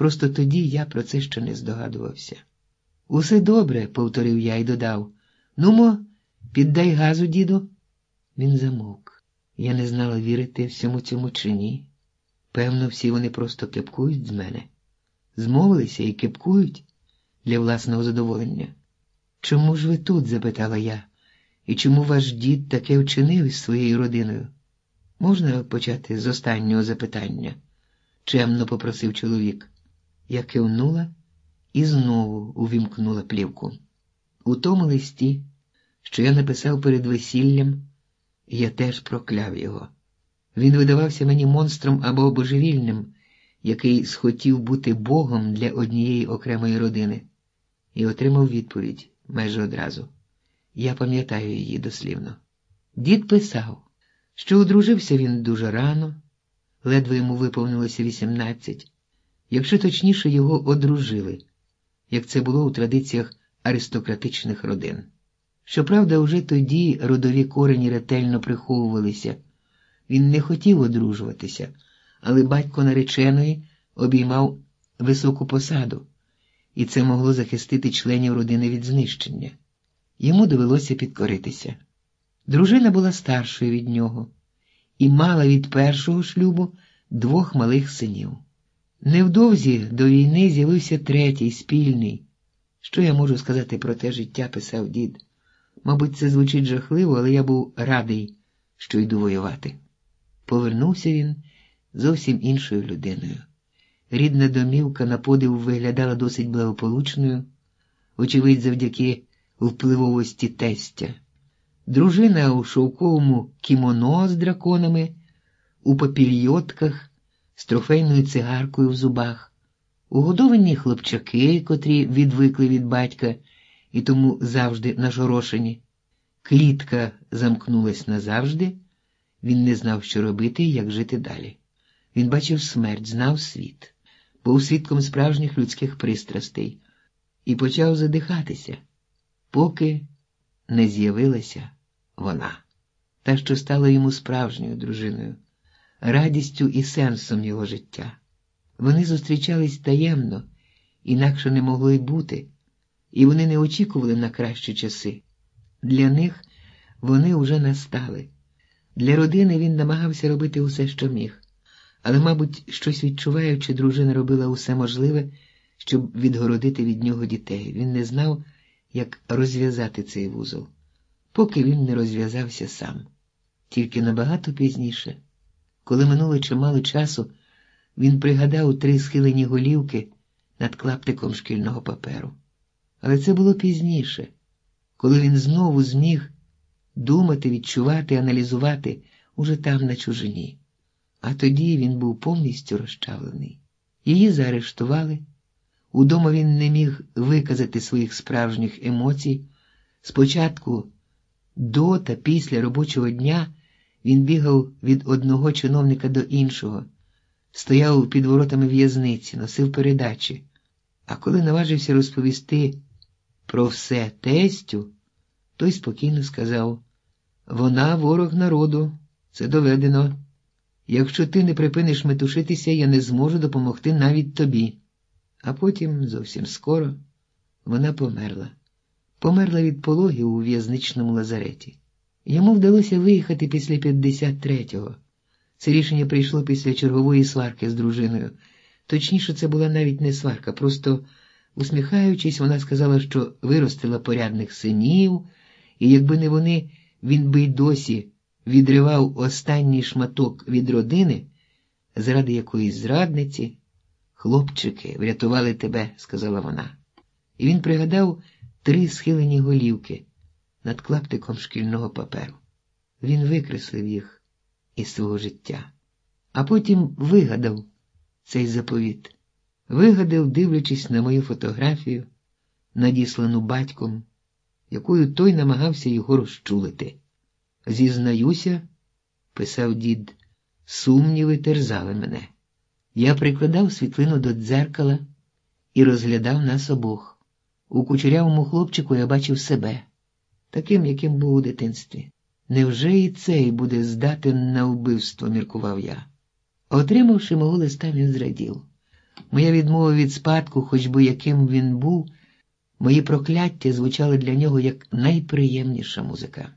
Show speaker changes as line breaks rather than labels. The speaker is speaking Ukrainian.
Просто тоді я про це ще не здогадувався. Усе добре, повторив я і додав. Нумо, піддай газу, діду. Він замовк. Я не знала, вірити всьому цьому чи ні. Певно, всі вони просто кепкують з мене, змовилися і кепкують для власного задоволення. Чому ж ви тут? запитала я, і чому ваш дід таке вчинив із своєю родиною? Можна почати з останнього запитання? чемно попросив чоловік. Я кивнула і знову увімкнула плівку. У тому листі, що я написав перед весіллям, я теж прокляв його. Він видавався мені монстром або божевільним, який схотів бути Богом для однієї окремої родини, і отримав відповідь майже одразу. Я пам'ятаю її дослівно. Дід писав, що одружився він дуже рано, ледве йому виповнилося 18, якщо точніше його одружили, як це було у традиціях аристократичних родин. Щоправда, уже тоді родові корені ретельно приховувалися. Він не хотів одружуватися, але батько нареченої обіймав високу посаду, і це могло захистити членів родини від знищення. Йому довелося підкоритися. Дружина була старшою від нього і мала від першого шлюбу двох малих синів. Невдовзі до війни з'явився третій спільний. Що я можу сказати про те життя, писав дід. Мабуть, це звучить жахливо, але я був радий, що йду воювати. Повернувся він зовсім іншою людиною. Рідна домівка на подив виглядала досить благополучною, очевидь, завдяки впливовості тестя. Дружина у шовковому кімоно з драконами, у папільйотках, з трофейною цигаркою в зубах, угодовані хлопчаки, котрі відвикли від батька і тому завжди нажорошені. Клітка замкнулась назавжди, він не знав, що робити і як жити далі. Він бачив смерть, знав світ, був свідком справжніх людських пристрастей. І почав задихатися, поки не з'явилася вона, та, що стала йому справжньою дружиною, радістю і сенсом його життя. Вони зустрічались таємно, інакше не могло й бути, і вони не очікували на кращі часи. Для них вони вже настали. Для родини він намагався робити усе, що міг, але, мабуть, щось відчуваючи, дружина робила усе можливе, щоб відгородити від нього дітей. Він не знав, як розв'язати цей вузол, поки він не розв'язався сам. Тільки набагато пізніше, коли минуло чимало часу, він пригадав три схилені голівки над клаптиком шкільного паперу. Але це було пізніше, коли він знову зміг думати, відчувати, аналізувати уже там на чужині. А тоді він був повністю розчавлений. Її заарештували. Удома він не міг виказати своїх справжніх емоцій. Спочатку, до та після робочого дня він бігав від одного чиновника до іншого, стояв під воротами в'язниці, носив передачі. А коли наважився розповісти про все тестю, той спокійно сказав: Вона ворог народу, це доведено. Якщо ти не припиниш метушитися, я не зможу допомогти навіть тобі. А потім, зовсім скоро, вона померла. Померла від пологів у в'язничному лазареті. Йому вдалося виїхати після 53-го. Це рішення прийшло після чергової сварки з дружиною. Точніше, це була навіть не сварка, просто, усміхаючись, вона сказала, що виростила порядних синів, і якби не вони, він би й досі відривав останній шматок від родини, заради якоїсь зрадниці. Хлопчики, врятували тебе, сказала вона. І він пригадав три схилені голівки над клаптиком шкільного паперу. Він викреслив їх із свого життя, а потім вигадав цей заповіт, вигадав, дивлячись на мою фотографію, надіслану батьком, якою той намагався його розчулити. Зізнаюся, писав дід, сумніви терзали мене. Я прикладав світлину до дзеркала і розглядав нас обох. У кучерявому хлопчику я бачив себе, таким, яким був у дитинстві. Невже і цей буде здатен на вбивство, міркував я. Отримавши мого листа, він зрадів. Моя відмова від спадку, хоч би яким він був, мої прокляття звучали для нього як найприємніша музика.